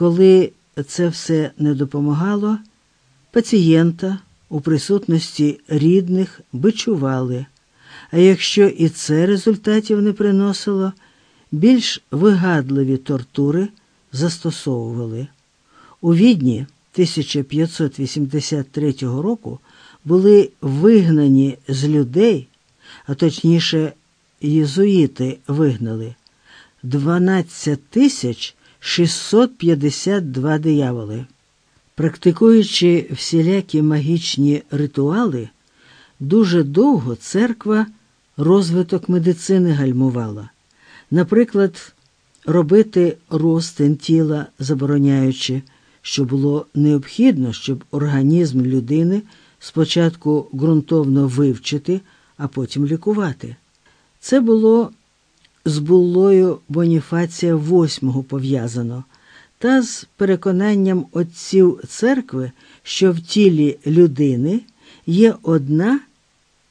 Коли це все не допомагало, пацієнта у присутності рідних бичували, а якщо і це результатів не приносило, більш вигадливі тортури застосовували. У відні 1583 року були вигнані з людей, а точніше, єзуїти вигнали 12 тисяч 652 дияволи. Практикуючи всілякі магічні ритуали, дуже довго церква розвиток медицини гальмувала. Наприклад, робити розтин тіла, забороняючи, що було необхідно, щоб організм людини спочатку ґрунтовно вивчити, а потім лікувати. Це було з буллою Боніфація VIII пов'язано та з переконанням отців церкви, що в тілі людини є одна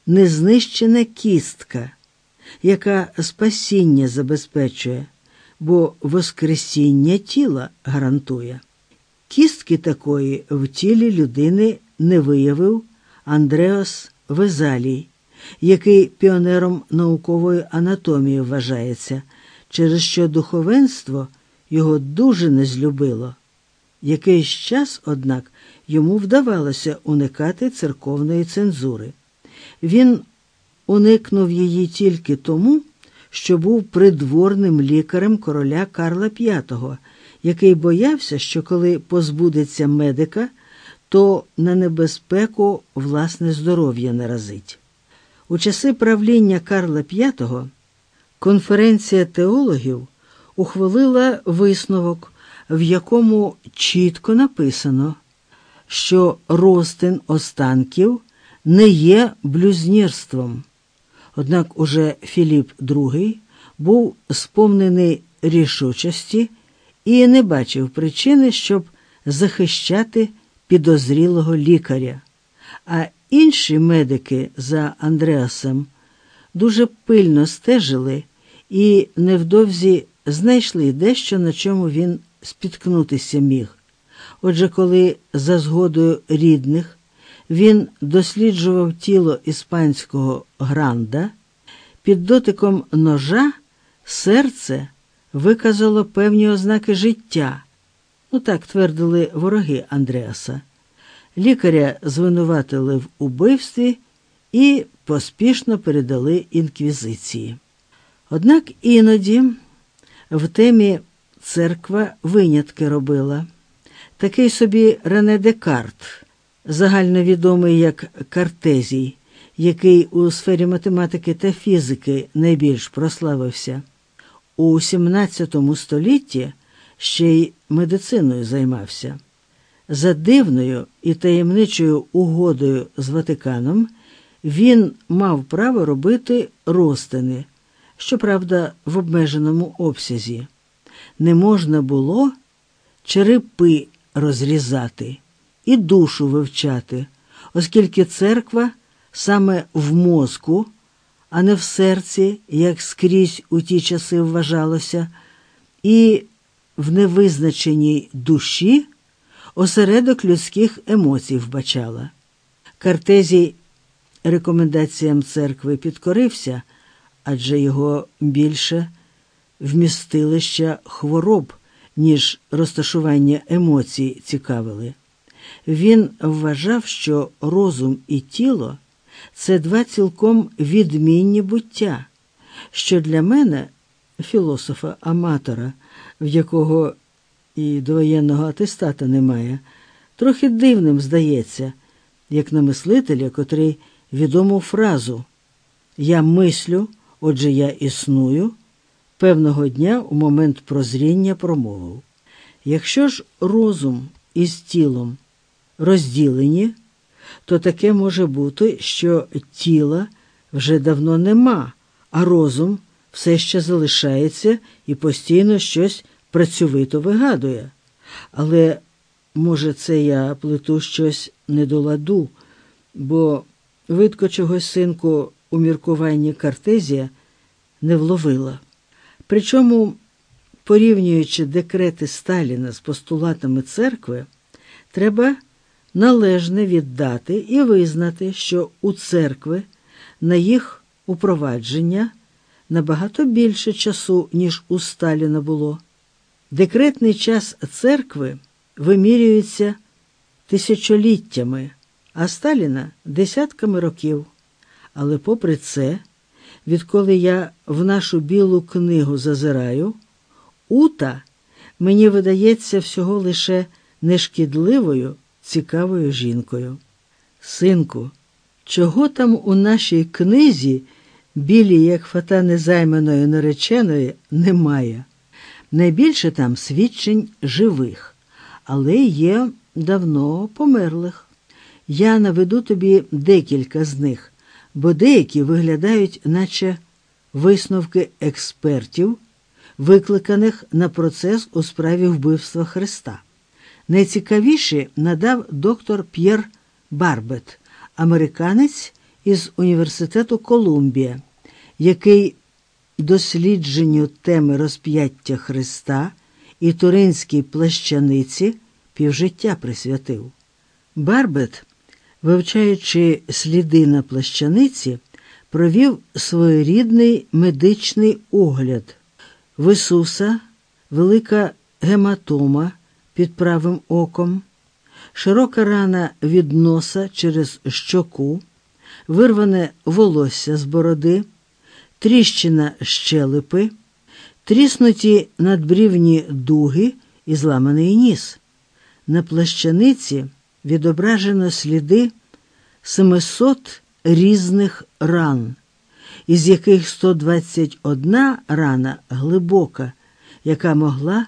незнищена кістка, яка спасіння забезпечує, бо Воскресіння тіла гарантує. Кістки такої в тілі людини не виявив Андреас Везалій, який піонером наукової анатомії вважається, через що духовенство його дуже не злюбило. Якийсь час, однак, йому вдавалося уникати церковної цензури. Він уникнув її тільки тому, що був придворним лікарем короля Карла V, який боявся, що коли позбудеться медика, то на небезпеку власне здоров'я наразить. У часи правління Карла V конференція теологів ухвалила висновок, в якому чітко написано, що розтин останків не є блюзнірством. Однак уже Філіп II був сповнений рішучості і не бачив причини, щоб захищати підозрілого лікаря. А інші медики за Андреасом дуже пильно стежили і невдовзі знайшли дещо, на чому він спіткнутися міг. Отже, коли за згодою рідних він досліджував тіло іспанського гранда, під дотиком ножа серце виказало певні ознаки життя. Ну так твердили вороги Андреаса. Лікаря звинуватили в убивстві і поспішно передали інквізиції. Однак іноді в темі церква винятки робила. Такий собі Рене Декарт, загальновідомий як Картезій, який у сфері математики та фізики найбільш прославився, у XVII столітті ще й медициною займався. За дивною і таємничою угодою з Ватиканом він мав право робити розтини, щоправда, в обмеженому обсязі. Не можна було черепи розрізати і душу вивчати, оскільки церква саме в мозку, а не в серці, як скрізь у ті часи вважалося, і в невизначеній душі осередок людських емоцій вбачала. Картезій рекомендаціям церкви підкорився, адже його більше вмістилища хвороб, ніж розташування емоцій цікавили. Він вважав, що розум і тіло це два цілком відмінні буття, що для мене, філософа-аматора, в якого і довоєнного атестата немає, трохи дивним здається, як на мислителя, котрий відому фразу Я мислю, отже, я існую, певного дня у момент прозріння промовив. Якщо ж розум із тілом розділені, то таке може бути, що тіла вже давно нема, а розум все ще залишається і постійно щось працьовито вигадує. Але, може, це я плету щось не до ладу, бо видко чогось синку у міркуванні Картезія не вловила. Причому порівнюючи декрети Сталіна з постулатами церкви, треба належне віддати і визнати, що у церкви на їх упровадження набагато більше часу, ніж у Сталіна було. Декретний час церкви вимірюється тисячоліттями, а Сталіна десятками років. Але попри це, відколи я в нашу білу книгу зазираю, Ута мені видається всього лише нешкідливою, цікавою жінкою. Синку, чого там у нашій книзі, білій, як фата незайманої нареченої, немає? Найбільше там свідчень живих, але є давно померлих. Я наведу тобі декілька з них, бо деякі виглядають, наче висновки експертів, викликаних на процес у справі вбивства Христа. Найцікавіші надав доктор П'єр Барбет, американець із університету Колумбія, який дослідженню теми розп'яття Христа і Туринській плащаниці півжиття присвятив. Барбет, вивчаючи сліди на плащаниці, провів своєрідний медичний огляд. В Ісуса велика гематома під правим оком, широка рана від носа через щоку, вирване волосся з бороди, тріщина щелепи, тріснуті надбрівні дуги і зламаний ніс. На плащаниці відображено сліди 700 різних ран, із яких 121 рана глибока, яка могла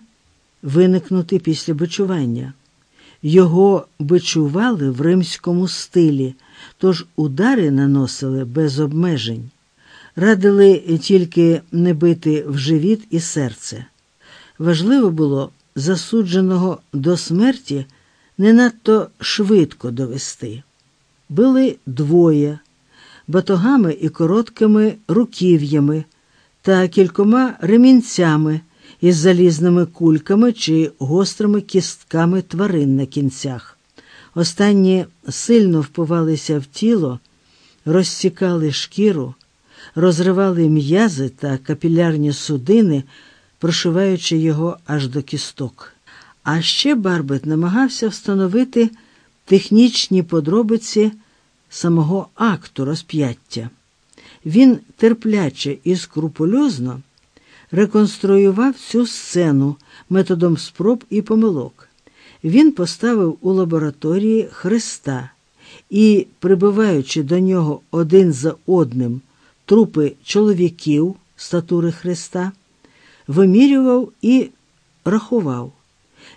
виникнути після бичування. Його бичували в римському стилі, тож удари наносили без обмежень. Радили тільки не бити в живіт і серце. Важливо було засудженого до смерті не надто швидко довести. Били двоє батогами і короткими руків'ями та кількома ремінцями із залізними кульками чи гострими кістками тварин на кінцях. Останні сильно впивалися в тіло, розсікали шкіру, розривали м'язи та капілярні судини, прошиваючи його аж до кісток. А ще Барбет намагався встановити технічні подробиці самого акту розп'яття. Він терпляче і скрупульозно реконструював цю сцену методом спроб і помилок. Він поставив у лабораторії Христа і, прибиваючи до нього один за одним трупи чоловіків статури Христа, вимірював і рахував.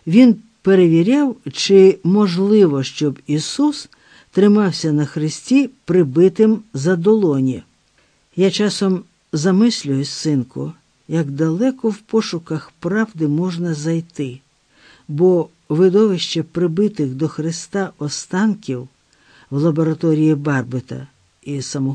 Він перевіряв, чи можливо, щоб Ісус тримався на хресті прибитим за долоні. Я часом замислююсь, синку, як далеко в пошуках правди можна зайти, бо видовище прибитих до Христа останків в лабораторії Барбета і самого